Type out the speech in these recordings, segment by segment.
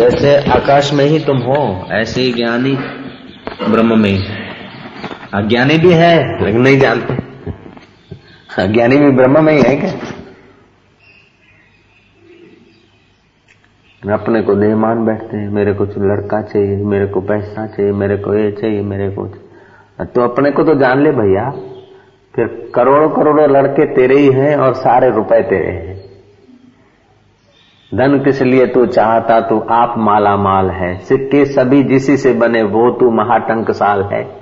जैसे आकाश में ही तुम हो, ऐसे ही ज्ञानी ब्रह्म में ही। अज्ञानी भी है, लेकिन नहीं जानते। अज्ञानी भी ब्रह्म में ही है क्या? अपने को देह मान बैठते हैं, मेरे को लड़का चाहिए, मेरे को पैसा चाहिए, मेरे को ये चाहिए, मेरे को तो अपने को तो जान ले भैया, फिर करोड़ों करोड़ों लड़के तेरे ही हैं और सारे रुपए तेरे हैं। धन किस लिए तू चाहता? तू आप माला माल है। सिक्के सभी जिसी से बने, वो तू महाटंक साल है।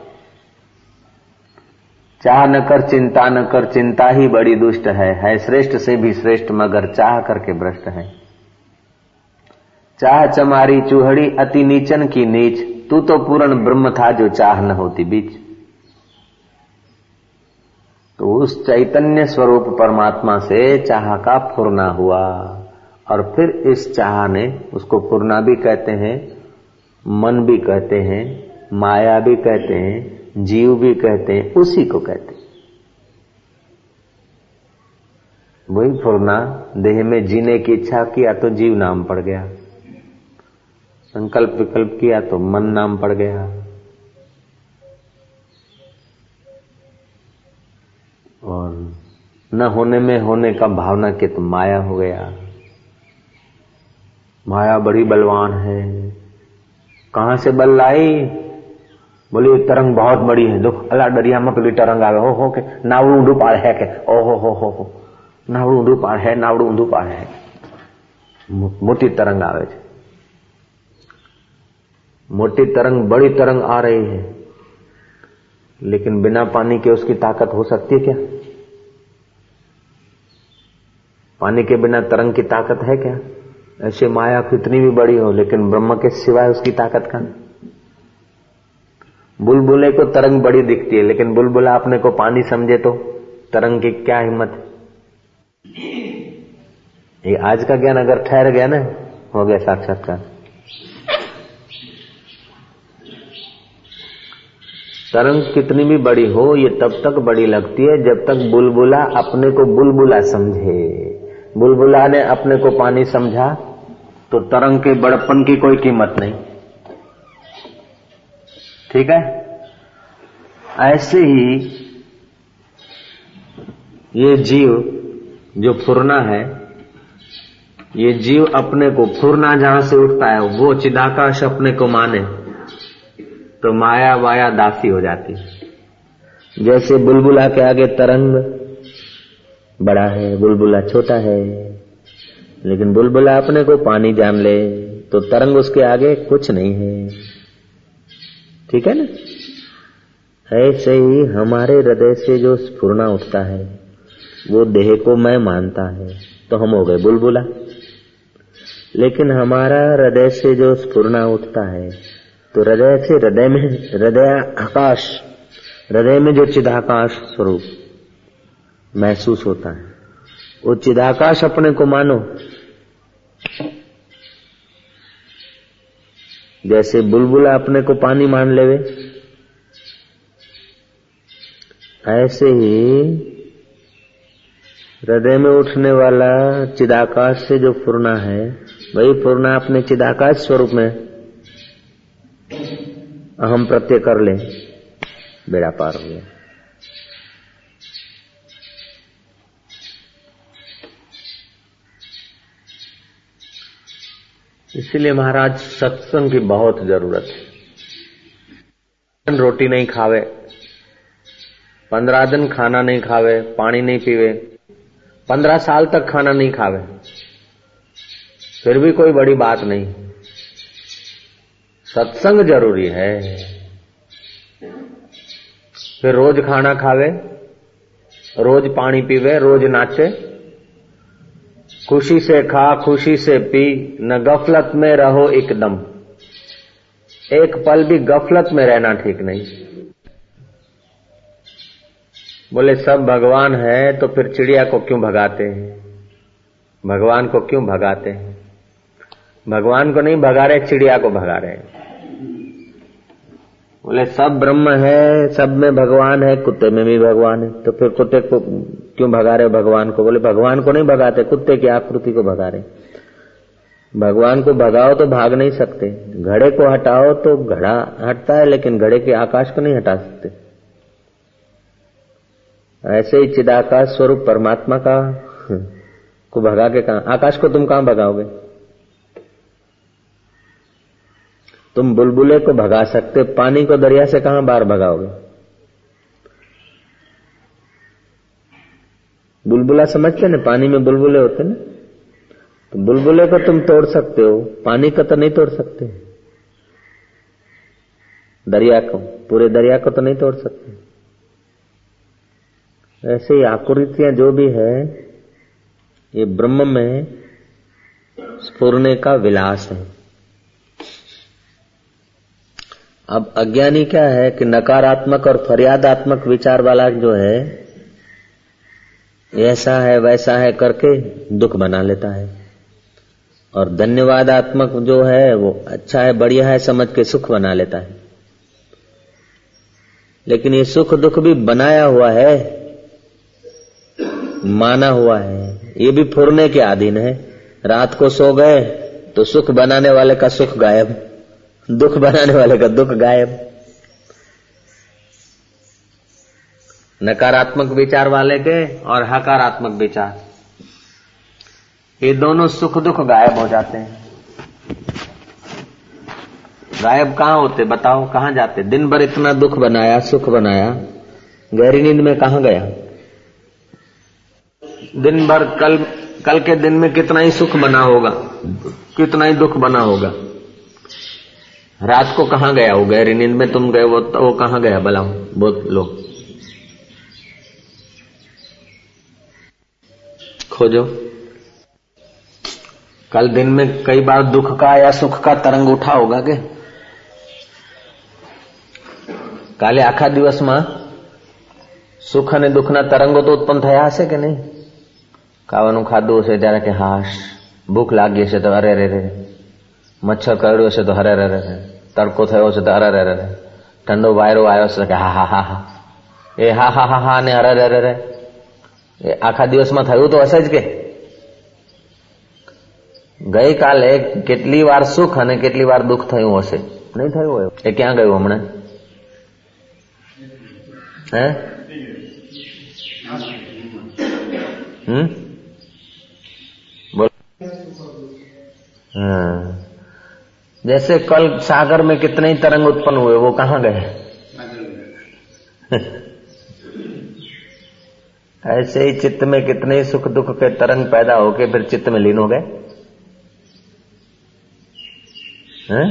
चाह न कर चिंता, न कर चिंता ही बड़ी दुष्ट है। है श्रेष्ठ से भी श्रेष्ठ, मगर चाह करके भ्रष्ट है। चाह चमारी चूहड़ी अति नीचन की नीच। तू तो पूर्ण ब्रह्म था जो चाह न होती बीच। तो उस चैतन्य स्वरूप परमात्मा से चाह का फुरना हुआ। और फिर इस चाह ने उसको फुरना भी कहते हैं, मन भी कहते हैं, माया भी कहते हैं, जीव भी कहते हैं, उसी को कहते हैं। वही फुरना देह में जीने की इच्छा किया तो जीव नाम पड़ गया। संकल्प विकल्प किया तो मन नाम पड़ गया। और न होने में होने का भावना के तो माया हो गया। माया बड़ी बलवान है। कहाँ से बल लाई? बोली तरंग बहुत बड़ी है, दुख अला डरिया मकली तरंग आवे। हो हो के, नावड़ू ऊंडू पार है के। ओ, हो हो हो हो, नावड़ू ऊंडू पार है, नावड़ू ऊंडू पार है। मोटी तरंग आवे છે मोटी तरंग, बड़ी तरंग आ रही है। लेकिन बिना पानी के उसकी ताकत हो सकती है क्या? पानी के बिना तरंग की ताकत है क्या? ऐसे माया कितनी भी बड़ी हो, लेकिन ब्रह्म के सिवाय उसकी ताकत का नहीं बुलबुले को तरंग बड़ी दिखती है, लेकिन बुलबुला अपने को पानी समझे तो तरंग की क्या हिम्मत? ये आज का ज्ञान अगर ठहर गया ना, हो गया साक्षात्कार। तरंग कितनी भी बड़ी हो, ये तब तक बड़ी लगती है जब तक बुलबुला अपने को बुलबुला समझे। बुलबुला ने अपने को पानी समझा तो तरंग के बड़पन की कोई कीमत नहीं। ठीक है? ऐसे ही ये जीव जो फुरना है, ये जीव अपने को फुरना जहाँ से उठता है, वो चिदाकाश अपने को माने तो माया वाया दासी हो जाती है। जैसे बुलबुला के आगे तरंग बड़ा है, बुलबुला छोटा है लेकिन बुलबुला अपने को पानी जान ले तो तरंग उसके आगे कुछ नहीं है। ठीक है ना? ऐसे ही हमारे हृदय से जो स्फुरना उठता है, वो देह को मैं मानता है। तो हम हो गए बुलबुला। लेकिन हमारा हृदय से जो स्फुरना उठता है तो हृदय से हृदय में, हृदय आकाश, हृदय में जो चिदाकाश स्वरूप महसूस होता है। वो चिदाकाश अपने को मानो। जैसे बुलबुला अपने को पानी मान लेवे। ऐसे ही हृदय में उठने वाला चिदाकाश से जो फुरना है, वही पूर्णा अपने चिदाकाश स्वरूप में अहम प्रत्यय कर ले, बेड़ा पार हो गया। इसीलिए महाराज सत्संग की बहुत ज़रूरत है। रोटी नहीं खावे, पंद्रह दिन खाना नहीं खावे, पानी नहीं पीवे, पंद्रह साल तक खाना नहीं खावे, फिर भी कोई बड़ी बात नहीं। सत्संग ज़रूरी है। फिर रोज खाना खावे, रोज पानी पीवे, रोज नाचे खुशी से खा, खुशी से पी, न गफलत में रहो एकदम एक पल भी गफलत में रहना ठीक नहीं। बोले, सब भगवान है तो फिर चिड़िया को क्यों भगाते हैं? भगवान को क्यों भगाते हैं? भगवान को नहीं भगा रहे, चिड़िया को भगा रहे बोले, सब ब्रह्म है, सब में भगवान है, कुत्ते में भी भगवान है तो फिर कुत्ते को क्यों भगा रहे हो भगवान को? बोले, भगवान को नहीं भगाते, कुत्ते की आकृति को भगा रहे। भगवान को भगाओ तो भाग नहीं सकते। घड़े को हटाओ तो घड़ा हटता है, लेकिन घड़े के आकाश को नहीं हटा सकते। ऐसे ही चिदाकाश स्वरूप परमात्मा का को भगा के कहा? आकाश को तुम कहाँ भगाओगे? तुम बुलबुले को भगा सकते, पानी को दरिया से कहाँ बाहर भगाओगे? बुलबुला समझते ना? पानी में बुलबुले होते ना? तो बुलबुले को तुम तोड़ सकते हो, पानी को तो नहीं तोड़ सकते। दरिया को, पूरे दरिया को तो नहीं तोड़ सकते। ऐसे ही आकृतियाँ जो भी है, ये ब्रह्म में स्फुरने का विलास है। अब अज्ञानी क्या है कि नकारात्मक और फरियादात्मक विचार वाला जो है ऐसा है, वैसा है करके दुख बना लेता है। और धन्यवादात्मक जो है, वो अच्छा है, बढ़िया है, समझ के सुख बना लेता है। लेकिन ये सुख दुख भी बनाया हुआ है, माना हुआ है। ये भी फुरने के अधीन है। रात को सो गए तो सुख बनाने वाले का सुख गायब। दुख बनाने वाले का दुख गायब। नकारात्मक विचार वाले के और हकारात्मक विचार। ये दोनों सुख दुख गायब हो जाते हैं। गायब कहाँ होते बताओ, कहाँ जाते? दिन भर इतना दुख बनाया, सुख बनाया, गहरी नींद में कहा गया? दिन भर कल कल के दिन में कितना ही सुख बना होगा, कितना ही दुख बना होगा। रात को कहा गया वो गहरी नींद में तुम गए वो वो कहाँ गया? भला बहुत लोग खोजो कल दिन में कई बार दुख का या सुख का तरंग उठा होगा के કાલે આખા દિવસમાં સુખ અને દુઃખના તરંગો તો ઉત્પન્ન થયા હશે કે નહીં ખાવાનું ખાધું હશે ત્યારે કે હાશ ભૂખ લાગી હશે તો અરે રે રે મચ્છર કરડ્યો હશે તો હરે રે રે તડકો થયો હશે તો અરે રે રે ઠંડો વાયરો આવ્યો છે કે હા હા હા હા એ હા હા હા હા ને અરે રે રે રે એ આખા દિવસમાં થયું તો હશે જ કે ગઈકાલે કેટલી વાર સુખ અને કેટલી વાર દુઃખ થયું હશે નહીં થયું હોય એ ક્યાં ગયું હમણાં હે हम्म बोल हाँ जैसे कल सागर में कितने ही तरंग उत्पन्न हुए वो कहाँ गए ऐसे ही चित्त में कितने ही सुख दुख के तरंग पैदा होके फिर चित्त में लीन हो गए हैं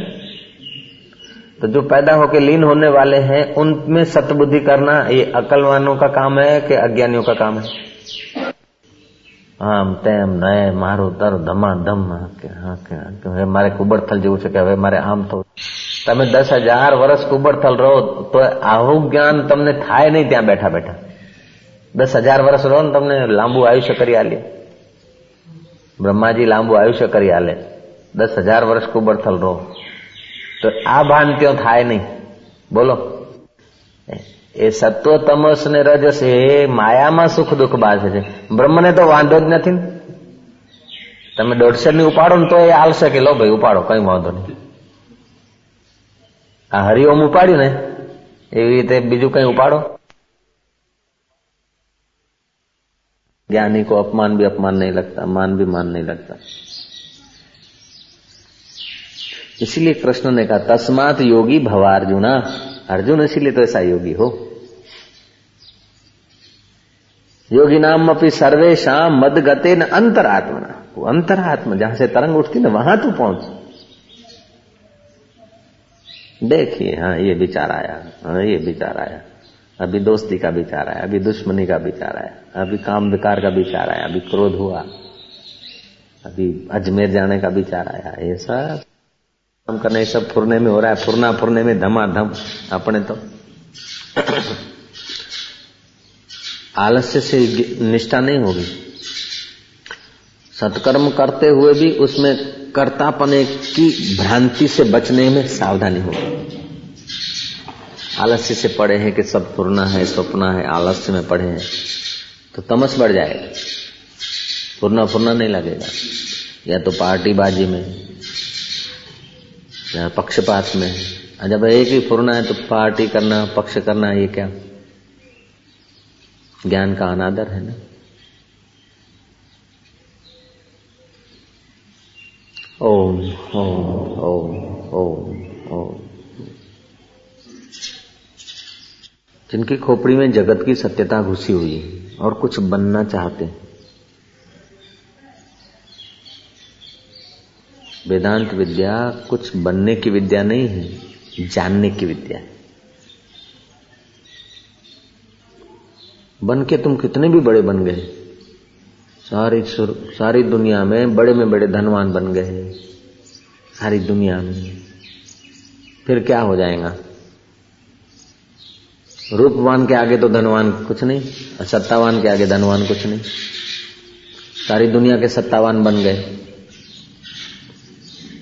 तो जो पैदा होके लीन होने वाले हैं उनमें सतबुद्धि करना ये अकलवानों का काम है कि अज्ञानियों का काम है આમ તેમ નય મારું તર ધમાધમ હવે મારે કુબડથલ જેવું છે કે હવે મારે આમ થવું તમે દસ હજાર વર્ષ કુબડથલ રહો તો આવું જ્ઞાન તમને થાય નહીં ત્યાં બેઠા બેઠા દસ હજાર વર્ષ રહો ને તમને લાંબુ આયુષ્ય કરી આલે. બ્રહ્માજી લાંબુ આયુષ્ય કરી આલે. દસ હજાર વર્ષ કુબરથલ રહો. તો આ ભાન ત્યાં થાય નહીં. બોલો. એ સત્વ તમસ ને રજસ એ માયામાં સુખ દુઃખ બાંધે છે. બ્રહ્મને તો વાંધો જ નથી તમે દોઢસો ની ઉપાડો ને તો એ આવશે કે લો ભાઈ, ઉપાડો, કઈ વાંધો નહીં. આ હરિઓમ ઉપાડ્યું ને, એવી રીતે બીજું કઈ ઉપાડો? ज्ञानी को अपमान भी अपमान नहीं लगता, मान भी मान नहीं लगता। इसीलिए कृष्ण ने कहा, तस्मात योगी भवार्जुना। अर्जुन इसीलिए तो ऐसा योगी हो। योगी नाम अपनी सर्वेशा मद गते न अंतरात्मना। वो अंतरात्मा, जहाँ से तरंग उठती ना, वहाँ तू पहुँच। देखिए हाँ ये विचार आया। हाँ ये विचार आया। अभी दोस्ती का विचार आया, अभी दुश्मनी का विचार आया, अभी काम विकार का विचार आया, अभी क्रोध हुआ, अभी अजमेर जाने का विचार आया। ये सब काम करने सब फुरने में हो रहा है, फुरना फुरने में धमाधम, अपने तो आलस्य से निष्ठा नहीं होगी। सत्कर्म करते हुए भी उसमें कर्तापने की भ्रांति से बचने में सावधानी होगी। आलस्य से पढ़े हैं कि सब फुरना है, स्वप्ना है, आलस्य में पढ़े हैं तो तमस बढ़ जाएगा। फुरना फुरना नहीं लगेगा। या तो पार्टीबाजी में या पक्षपात में जब एक ही फुरना है तो पार्टी करना, पक्ष करना, ये क्या? ज्ञान का अनादर है ना? ओम ओम ओम ओम ओम। जिनकी खोपड़ी में जगत की सत्यता घुसी हुई है और कुछ बनना चाहते वेदांत विद्या कुछ बनने की विद्या नहीं है, जानने की विद्या है। बन के तुम कितने भी बड़े बन गए सारी सारी दुनिया में बड़े में बड़े धनवान बन गए, सारी दुनिया में। फिर क्या हो जाएगा? रूपवान के आगे तो धनवान कुछ नहीं सत्तावान के आगे धनवान कुछ नहीं। सारी दुनिया के सत्तावान बन गए।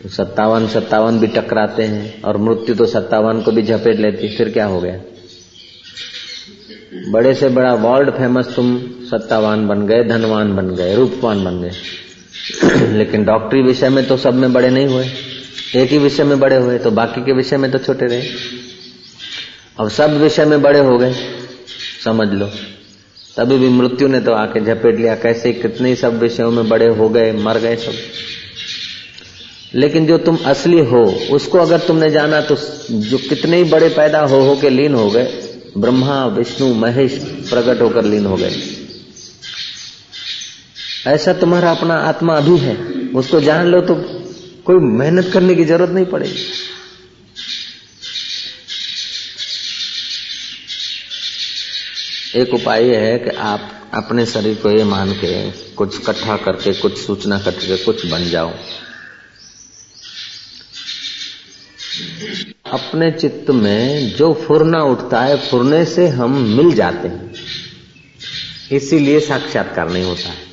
तो सत्तावन सत्तावन भी टकराते हैं, और मृत्यु तो सत्तावन को भी झपेट लेती, फिर क्या हो गया? बड़े से बड़ा वर्ल्ड फ़ेमस तुम सत्तावान बन गए, धनवान बन गए, रूपवान बन गए। लेकिन डॉक्टरी विषय में तो सब में बड़े नहीं हुए। एक ही विषय में बड़े हुए तो बाकी के विषय में तो छोटे रहे। अब सब विषय में बड़े हो गए। समझ लो। तभी भी मृत्यु ने तो आके झपेट लिया, कैसे कितने सब विषयों में बड़े हो गए, मर गए सब। लेकिन जो तुम असली हो, उसको अगर तुमने जाना तो जो कितने ही बड़े पैदा हो हो के लीन हो गए। ब्रह्मा, विष्णु, महेश प्रकट होकर लीन हो गए। ऐसा तुम्हारा अपना आत्मा अभी है। उसको जान लो तो कोई मेहनत करने की ज़रूरत नहीं पड़ेगी। एक उपाय यह है कि आप अपने शरीर को ये मान के कुछ इकट्ठा करके, कुछ सूचना करके कुछ बन जाओ। अपने चित्त में जो फुरना उठता है, फुरने से हम मिल जाते हैं। इसीलिए साक्षात्कार नहीं होता। है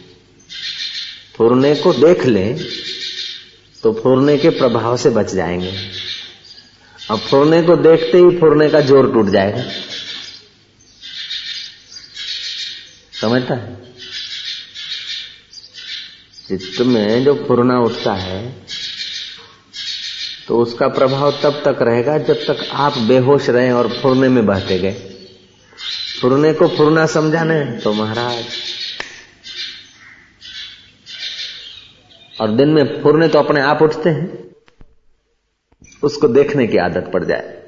फुरने को देख लें तो फुरने के प्रभाव से बच जाएँगे। अब फुरने को देखते ही फुरने का ज़ोर टूट जाएगा। समझता है। चित्त में जो फुरना उठता है तो उसका प्रभाव तब तक रहेगा जब तक आप बेहोश रहे और फुरने में बहते गए। फुरने को फुरना समझाने तो महाराज, और दिन में फुरने तो अपने आप उठते हैं। उसको देखने की आदत पड़ जाए।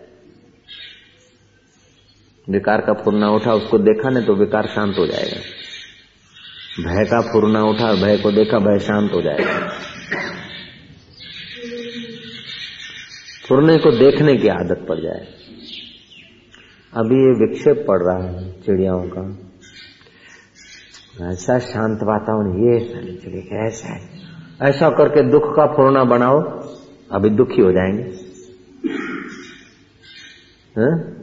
विकार का फुरना उठा, उसको देखा नहीं तो विकार शांत हो जाएगा। भय का फुरना उठा, भय को देखा, भय शांत हो जाएगा। फुरने को देखने की आदत पड़ जाए। अभी ये विक्षेप पड़ रहा है चिड़ियाओं का। ऐसा शांत वातावरण, ये चिड़िया ऐसा है। ऐसा करके दुख का फुरना बनाओ, अभी दुखी हो जाएँगे। है?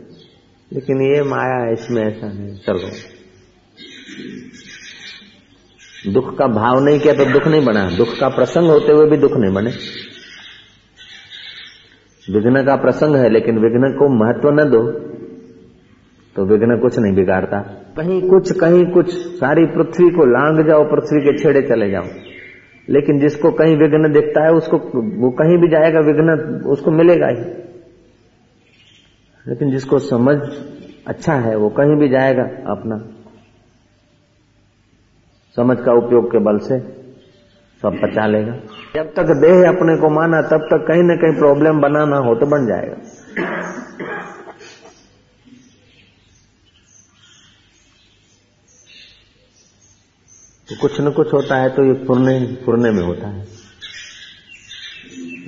लेकिन ये माया है इसमें ऐसा नहीं। चलो। दुख का भाव नहीं किया तो दुख नहीं बना। दुख का प्रसंग होते हुए भी दुख नहीं बने। विघ्न का प्रसंग है, लेकिन विघ्न को महत्व न दो तो विघ्न कुछ नहीं बिगाड़ता। कहीं कुछ कहीं कुछ, सारी पृथ्वी को लांग जाओ, पृथ्वी के छेड़े चले जाओ। लेकिन जिसको कहीं विघ्न दिखता है, उसको, वो कहीं भी जाएगा, विघ्न उसको मिलेगा ही। लेकिन जिसको समझ अच्छा है, वो कहीं भी जाएगा अपना। समझ का उपयोग के बल से सब पचा लेगा। जब तक देह अपने को माना, तब तक कहीं ना कहीं प्रॉब्लम बनाना हो तो बन जाएगा। तो कुछ न कुछ होता है तो ये फुरने फुरने में होता है।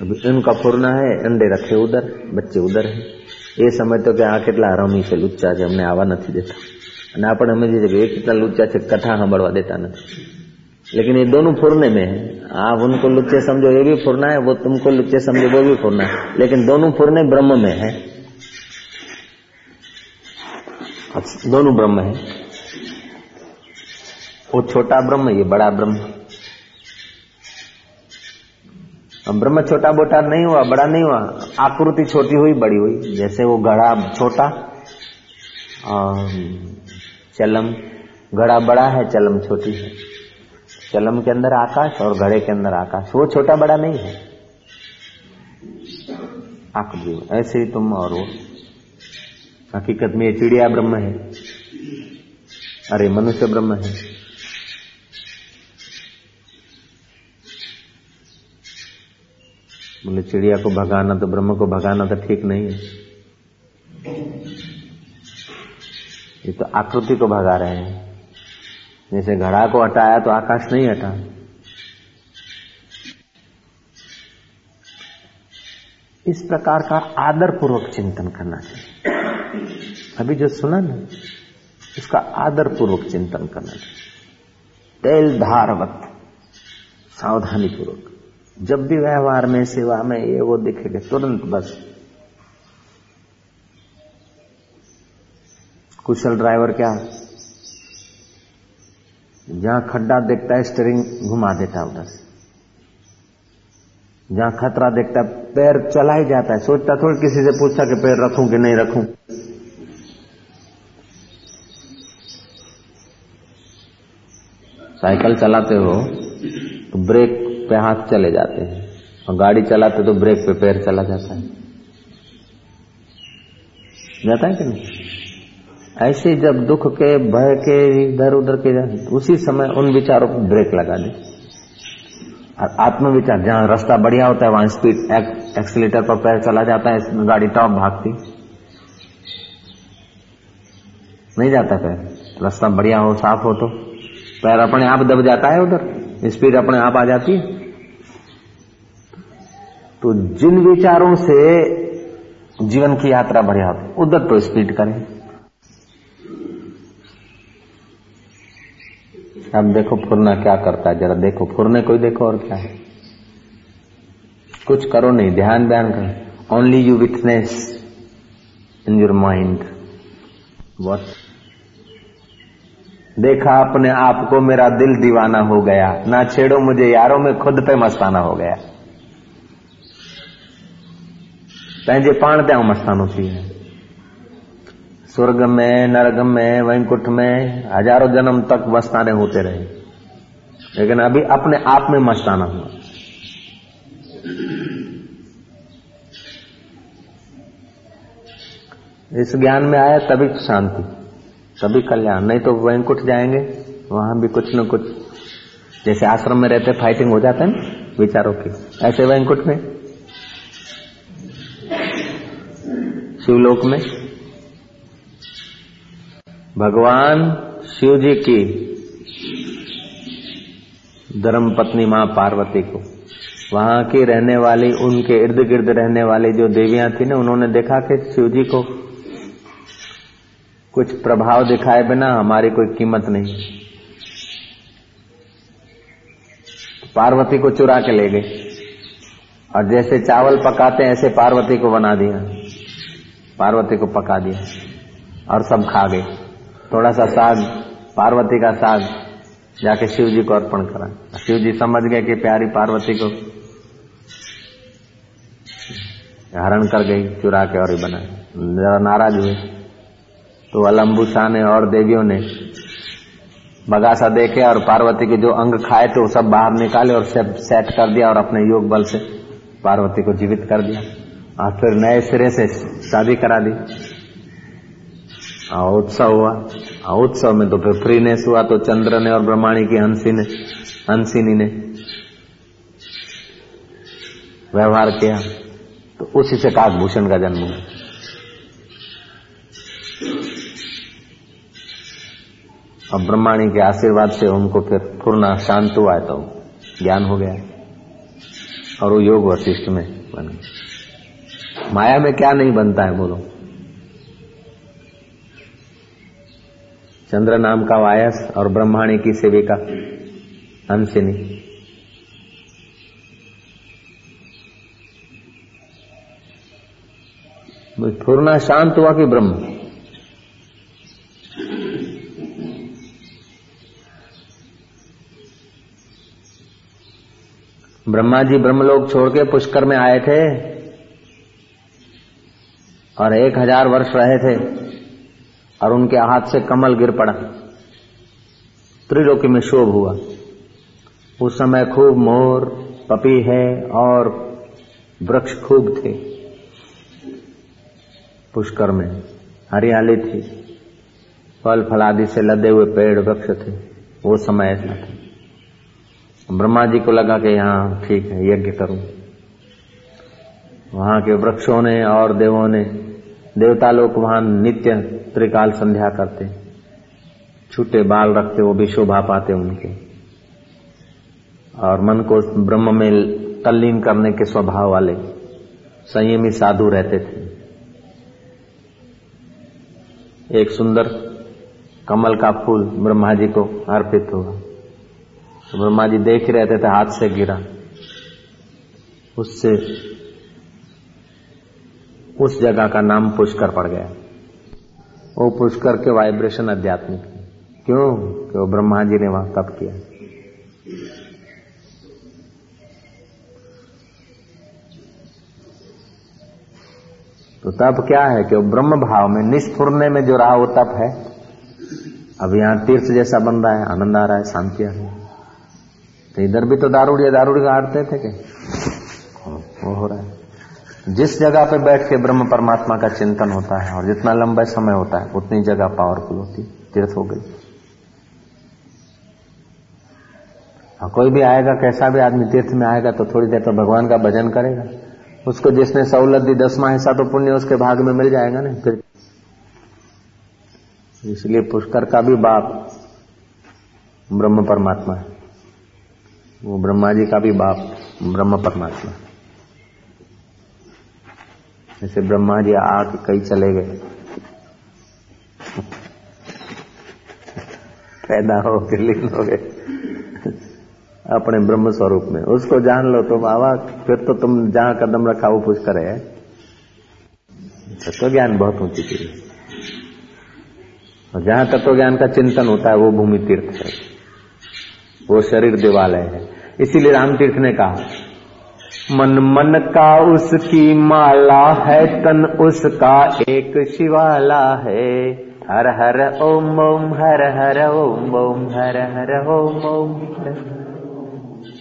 अभी इनका फुरना है, अंडे रखे उधर, बच्चे उधर है। એ સમજતો કે આ કેટલા રમી છે લુચ્ચા છે અમને આવા નથી દેતા અને આપણે સમજીએ છીએ કે એ કેટલા લુચ્ચા છે कथा સાંભળવા देता नहीं लेकिन ये दोनों फुरने में है आप उनको लुच्चे समझो ये भी फुरना है वो तुमको लुच्चे समझो वो भी फुरना है लेकिन दोनों फुरने ब्रह्म में है दोनों ब्रह्म है वो छोटा ब्रह्म ये बड़ा ब्रह्म ब्रह्म छोटा बोटा नहीं हुआ, बड़ा नहीं हुआ, आकृति छोटी हुई, बड़ी हुई। जैसे वो घड़ा छोटा चलम घड़ा बड़ा है, चलम छोटी है। चलम के अंदर आकाश और घड़े के अंदर आकाश। वो छोटा बड़ा नहीं है। आकृति ऐसे ही तुम और वो। हकीकत में ये चिड़िया ब्रह्म है। अरे, मनुष्य ब्रह्म है। बोले, चिड़िया को भगाना तो ब्रह्म को भगाना तो ठीक नहीं है। ये तो आकृति को भगा रहे हैं। जैसे घड़ा को हटाया तो आकाश नहीं हटा। इस प्रकार का आदर पूर्वक चिंतन करना चाहिए। अभी जो सुना ना उसका आदर पूर्वक चिंतन करना चाहिए। तेल धारवत सावधानी पूर्वक जब भी व्यवहार में, सेवा में ये वो दिखेगा, तुरंत बस। कुशल ड्राइवर क्या? जहाँ खड्डा देखता है स्टेरिंग घुमा देता है उधर से। जहाँ खतरा देखता है, पैर चला ही जाता है। सोचता थोड़ी किसी से पूछता कि पैर रखूँ कि नहीं रखूँ। साइकिल चलाते हो तो ब्रेक पे हाथ चले जाते हैं। और गाड़ी चलाते तो ब्रेक पे पैर चला जाता है। जाता है कि नहीं? ऐसे जब दुख के भय के इधर उधर के जाते उसी समय उन विचारों को ब्रेक लगा दे। और आत्मविचार जहाँ रास्ता बढ़िया होता है वहाँ स्पीड एक, एक्सीटर पर पैर चला जाता है गाड़ी टॉप भागती। नहीं जाता पैर। रास्ता बढ़िया हो साफ़ हो तो। पैर अपने आप दब जाता है उधर। स्पीड अपने आप आ जाती है। तो जिन विचारों से जीवन की यात्रा बढ़िया होती उधर तो स्पीड करें। अब देखो फुरना क्या करता है, जरा देखो, फुरने को ही देखो और क्या है। कुछ करो नहीं, ध्यान बयान करो। Only you witness in your mind what देखा अपने आप को मेरा दिल दीवाना हो गया। ना छेड़ो मुझे यारों में खुद पे मस्ताना हो गया। पंहिंजे पाण ते मस्तानो थी वियो स्वर्ग में नरक में वैंकुट में हज़ारों जन्म तक मस्ताने होते रहे। लेकिन अभी अपने आप में मस्ताना हुआ। इस ज्ञान में आया तभी शांति। तभी कल्याण। नहीं तो वैंकुट जाएँगे, वहाँ भी कुछ न कुछ, जैसे आश्रम में रहते फाइटिंग हो जाते है विचारों की। ऐसे वैंकुट में? शिवलोक में? भगवान शिव जी की धर्म पत्नी माँ पार्वती को। वहाँ की रहने वाली, उनके इर्द गिर्द रहने वाली जो देवियाँ थी ना, उन्होंने देखा कि शिव जी को कुछ प्रभाव दिखाए बिना हमारी कोई कीमत नहीं। पार्वती को चुरा के ले गए और जैसे चावल पकाते हैं, ऐसे पार्वती को बना दिया। पार्वती को पका दिया और सब खा गए। थोड़ा सा साग, पार्वती का साग जाके शिव जी को अर्पण करा। शिव जी समझ गए कि प्यारी पार्वती को हरण कर गई, चुरा के और ही बनाए जरा नाराज़ हुए। तो अलम्बुसा ने और देवियों ने बगासा देखे और पार्वती के जो अंग खाए थे, वो सब बाहर निकाले और सब सेट कर दिया और अपने योग बल से पार्वती को जीवित कर दिया। और फिर नए सिरे से शादी करा दी। और उत्सव हुआ। और उत्सव में तो फिर फ्रीनेस हुआ तो चंद्र ने और ब्रह्माणी की हँसी ने, हंसिनी ने व्यवहार किया। तो उसी से काकभूषण का जन्म हुआ। और ब्रह्माणी के आशीर्वाद से उनको फिर पूर्ण शांत हुआ तो ज्ञान हो गया। और वो योग वशिष्ठ में बन माया में क्या नहीं बनता है बोलो। चंद्र नाम का वायस और ब्रह्माणी की सेविका हंसिनी फूरना शांत हुआ कि ब्रह्म। ब्रह्मा जी ब्रह्मलोक छोड़ के पुष्कर में आए थे और एक हज़ार वर्ष रहे थे और उनके हाथ से कमल गिर पड़ा। त्रिलोकी में शोभ हुआ। उस समय खूब मोर, पपी है और वृक्ष खूब थे। पुष्कर में हरियाली थी। फल फलादि से लदे हुए पेड़ वृक्ष थे। वो समय ऐसा था। ब्रह्मा जी को लगा कि यहाँ ठीक है, यज्ञ करूँ। वहाँ के वृक्षों ने और देवों ने देवता लोग वहाँ नित्य त्रिकाल संध्या करते। छूटे बाल रखते, वो भी शोभा पाते उनके। और मन को ब्रह्म में तल्लीन करने के स्वभाव वाले, संयमी साधु रहते थे। एक सुंदर कमल का फूल ब्रह्मा जी को अर्पित हुआ। तो ब्रह्मा जी देख रहे थे, थे हाथ से गिरा। उससे उस जगह का नाम पुष्कर पड़ गया। वो पुष्कर के वाइब्रेशन आध्यात्मिक क्यों? क्यों ब्रह्मा जी ने वहाँ तप किया। तो तप क्या है कि ब्रह्म भाव में निष्फुरने में जो रहा वो तप है। अब यहाँ तीर्थ जैसा बन रहा है आनंद आ रहा है शांति आ रही है। तो इधर भी तो दारूड़िया दारूड़ी गाड़ते थे क्या वो हो रहा है। जिस जगह पे बैठ के ब्रह्म परमात्मा का चिंतन होता है और जितना लंबा समय होता है, उतनी जगह पावरफुल होती तीर्थ हो गई। हाँ कोई भी आएगा, कैसा भी आदमी तीर्थ में आएगा तो थोड़ी देर तो भगवान का भजन करेगा। उसको जिसने सहूलत दी दसवा हिस्सा तो पुण्य, उसके भाग में मिल जाएगा ना, फिर। इसलिए पुष्कर का भी बाप ब्रह्म परमात्मा है। वो ब्रह्मा जी का भी बाप ब्रह्म परमात्मा। जैसे ब्रह्मा जी आग कई चले गए। पैदा हो के लीन हो गए। अपने ब्रह्म स्वरूप में। उसको जान लो तो बाबा, फिर तो तुम जहाँ कदम रखा वो पुष्कर है? तत्व ज्ञान बहुत ऊँची चीज़ है। जहाँ तत्व ज्ञान का चिंतन होता है, वो भूमि तीर्थ है। वो शरीर देवालय है। इसीलिए रामतीर्थ ने कहा, मन मन का उसकी माला है, तन उसका एक शिवाला है। हर हर ओम ओम, हर हर ओम ओम, हर हर ओम ओम।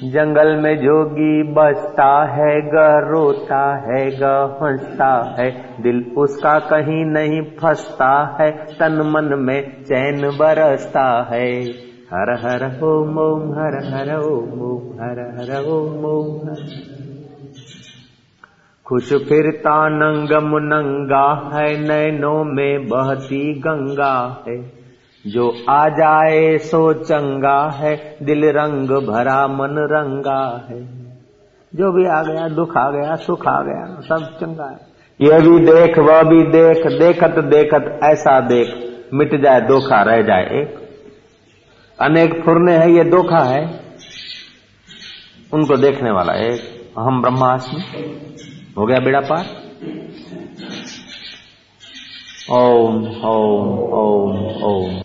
जंगल में जोगी बसता है ग रोता है ग हंसता है। दिल उसका कहीं नहीं फंसता है, तन मन में चैन बरसता है। हर हर ओम ओम हर हर ओम ओम हर हर ओम ओम। खुश फिरता नंगम नंगा है नैनों में बहती गंगा है। जो आ जाए सो चंगा है, दिल रंग भरा मन रंगा है। जो भी आ गया, दुख आ गया, सुख आ गया, सब चंगा है। ये भी देख, वह भी देख, देखत देखत ऐसा देख, मिट जाए, धोखा रह जाए एक। अनेक फुरने हैं, ये धोखा है। उनको देखने वाला एक अहम ब्रह्मास्म। हो गया बेड़ा पार। ओम ओम ओम ओम।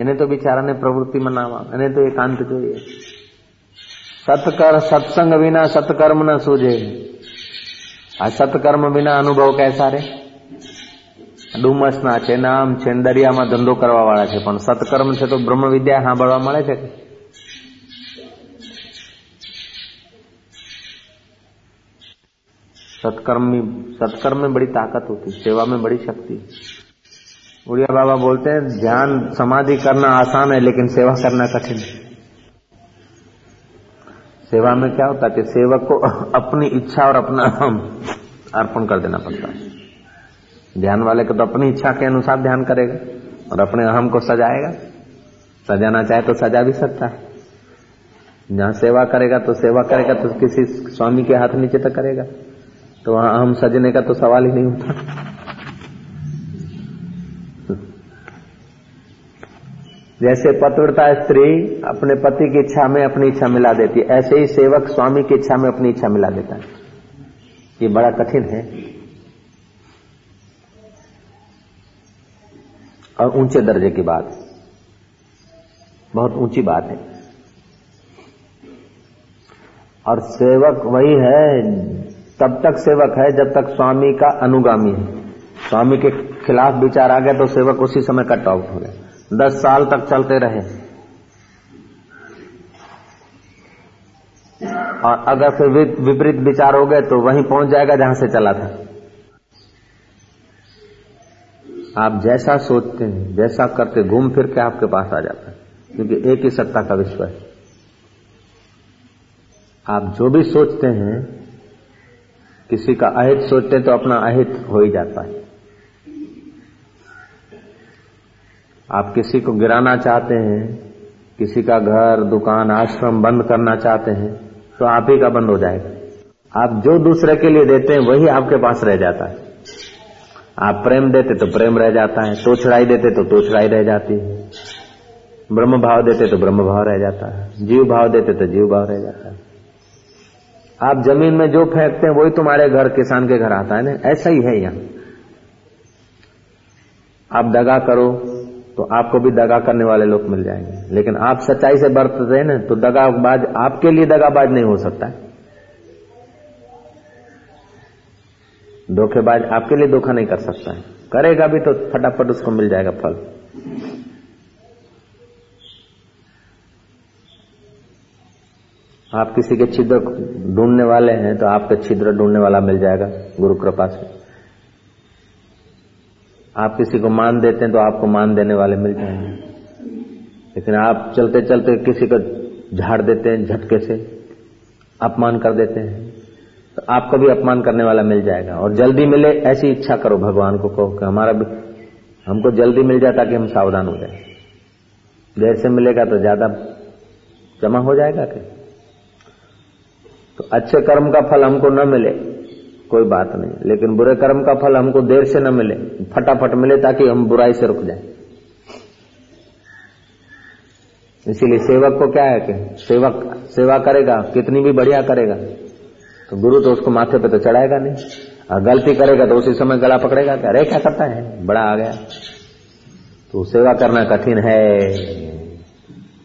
इन्हें तो बिचारा ने प्रवृत्ति मनावा, इन्हें तो एकांत चाहिए। सत्कर सत्संग बिना सत्कर्म न सूझे। सत्कर्म बिना अनुभव कैसा रहे? ડુમસના છે નામ છે દરિયામાં ધંધો કરવા વાળા છે પણ સત્કર્મ છે તો બ્રહ્મ વિદ્યા સાંભળવા મળે છે सत्कर्म में सत्कर्म में बड़ी ताकत होती सेवा में बड़ी शक्ति उड़िया बाबा बोलते हैं ध्यान समाधि करना आसान है लेकिन सेवा करना कठिन है सेवा में क्या होता है कि सेवक को अपनी इच्छा और अपना अहम अर्पण कर देना पड़ता है ध्यान वाले को तो अपनी इच्छा के अनुसार ध्यान करेगा और अपने अहम को सजाएगा। सजाना चाहे तो सजा भी सकता है। जहाँ सेवा करेगा तो सेवा करेगा तो किसी स्वामी के हाथ नीचे तक करेगा। तो वहाँ अहम सजने का तो सवाल ही नहीं होता। जैसे पतिव्रता स्त्री अपने पति की इच्छा में अपनी इच्छा मिला देती है, ऐसे ही सेवक स्वामी की इच्छा में अपनी इच्छा मिला देता है। ये बड़ा कठिन है। और ऊँचे दर्जे की बात। बहुत ऊँची बात है। और सेवक वही है, तब तक सेवक है, जब तक स्वामी का अनुगामी है। स्वामी के खिलाफ विचार आ गया तो सेवक उसी समय कट आउट हो गया। दस साल तक चलते रहे। और अगर फिर विपरीत विचार हो गए तो वहीं पहुँच जाएगा जहाँ से चला था। आप जैसा सोचते हैं, जैसा करते घूम फिर के आपके पास आ जाता है, क्योंकि एक ही सत्ता का विश्व है। आप जो भी सोचते हैं, किसी का अहित सोचते तो अपना अहित हो ही जाता है। आप किसी को गिराना चाहते हैं, किसी का घर, दुकान, आश्रम बंद करना चाहते हैं तो आप ही का बंद हो जाएगा। आप जो दूसरे के लिए देते हैं, वही आपके पास रह जाता है। आप प्रेम देते तो प्रेम रह जाता है, तोछड़ाई देते तो तोछड़ाई रह जाती है। ब्रह्म भाव देते तो ब्रह्म भाव रह जाता है। जीव भाव देते तो जीव भाव रह जाता है। आप ज़मीन में जो फेंकते हैं, वही तुम्हारे घर, किसान के घर आता है ना? ऐसा ही है यहाँ। आप दगा करो तो आपको भी दगा करने वाले लोग मिल जाएँगे। लेकिन आप सच्चाई से बरतते हैं ना तो दगाबाज आपके लिए दगाबाज नहीं हो सकता। है धोखेबाज आपके लिए धोखा नहीं कर सकता है। करेगा भी तो फटाफट उसको मिल जाएगा फल। आप किसी के छिद्र ढूँढने वाले हैं तो आपके छिद्र ढूँढने वाला मिल जाएगा, गुरु कृपा से। आप किसी को मान देते हैं तो आपको मान देने वाले मिल जाएँगे। लेकिन आप चलते चलते किसी को झाड़ देते हैं झटके से, अपमान कर देते हैं। तो आपको भी अपमान करने वाला मिल जाएगा। और जल्दी मिले, ऐसी इच्छा करो भगवान को, कहो कि हमारा भी, हमको जल्दी मिल जाए ताकि हम सावधान हो जाए। देर से मिलेगा तो ज़्यादा जमा हो जाएगा क्या तो अच्छे कर्म का फल हमको न मिले, कोई बात नहीं। लेकिन बुरे कर्म का फल हमको देर से न मिले, फटाफट मिले ताकि हम बुराई से रुक जाए। इसीलिए सेवक को क्या है कि, सेवक, सेवा करेगा, कितनी भी बढ़िया करेगा। तो गुरु तो उसको माथे पे तो चढ़ाएगा नहीं। और गलती करेगा तो उसी समय गला पकड़ेगा। क्या अरे क्या करता है? बड़ा आ गया। तो सेवा करना कठिन है,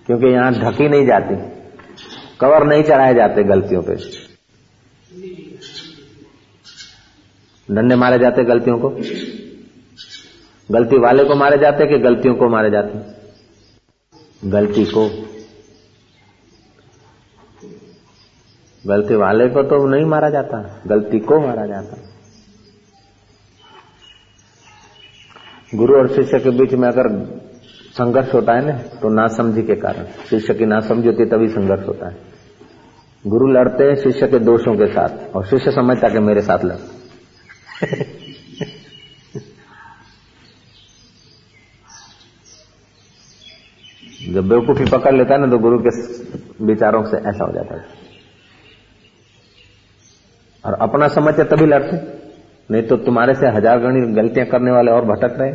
क्योंकि यहाँ ढकी नहीं जाती। कवर नहीं चढ़ाए जाते गलतियों पे। डंडे मारे जाते गलतियों को। गलती वाले को मारे जाते कि गलतियों को मारे जाते? गलती को गलती वाले को तो नहीं मारा जाता, गलती को मारा जाता। गुरु और शिष्य के बीच में अगर संघर्ष होता है ना तो नासमझी के कारण। शिष्य की नासमझी होती तभी संघर्ष होता है। गुरु लड़ते हैं शिष्य के दोषों के साथ, और शिष्य समझता कि मेरे साथ लड़। जब बेवकूफ़ी पकड़ लेता है ना तो गुरु के विचारों से ऐसा हो जाता है। और अपना समझते तभी लड़ते। नहीं तो तुम्हारे से हज़ार गणी गलतियाँ करने वाले और भटक रहे।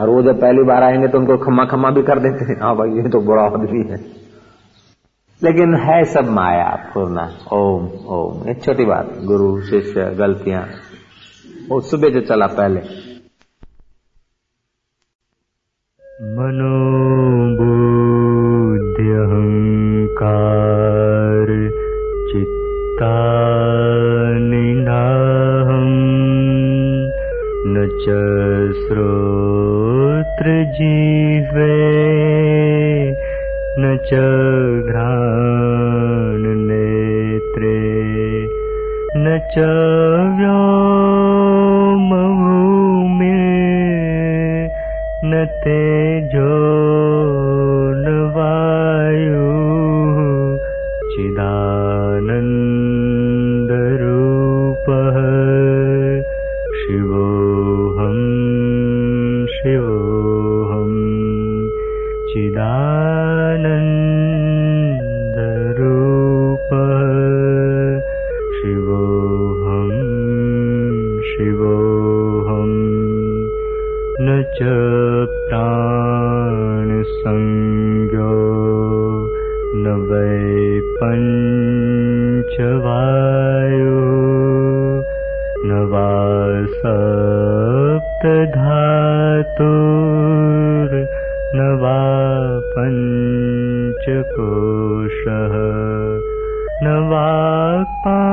और वो जब पहली बार आएँगे तो उनको खम्मा खम्मा भी कर देते हैं। हाँ भाई, ये तो बड़ा आदमी है। लेकिन है सब माया, पूर्णा। ओम ओम। एक छोटी बात, गुरु, शिष्य, गलतियाँ। वो सुबह जो चला पहले। मनोबुद्ध्यहङ्कार चित्तानिनाहम् च श्रोत्रजिह्वे न च घ्राणनेत्रे न च व्योमभूमि न तेजो पञ्चकोशः न वाक्पाणिपादो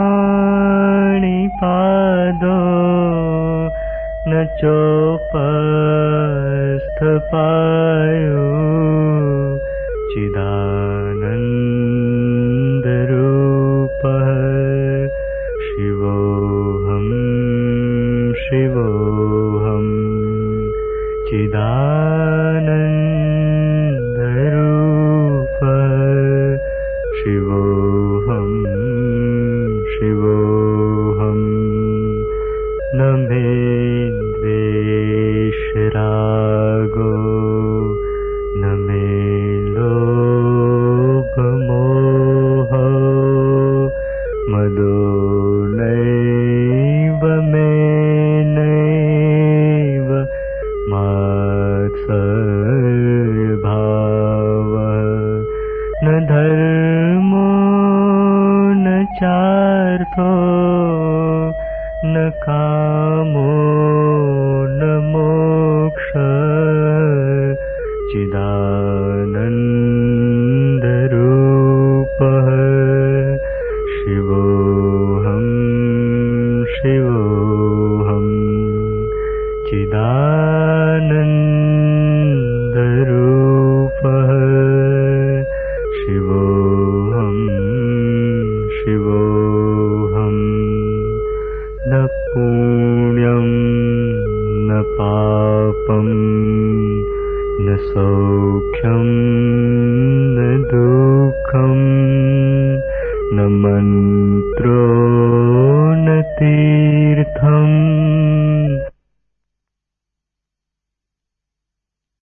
न चोपस्थपायो चिदानन्दरूपः शिवोऽहं शिवोऽहं चिदा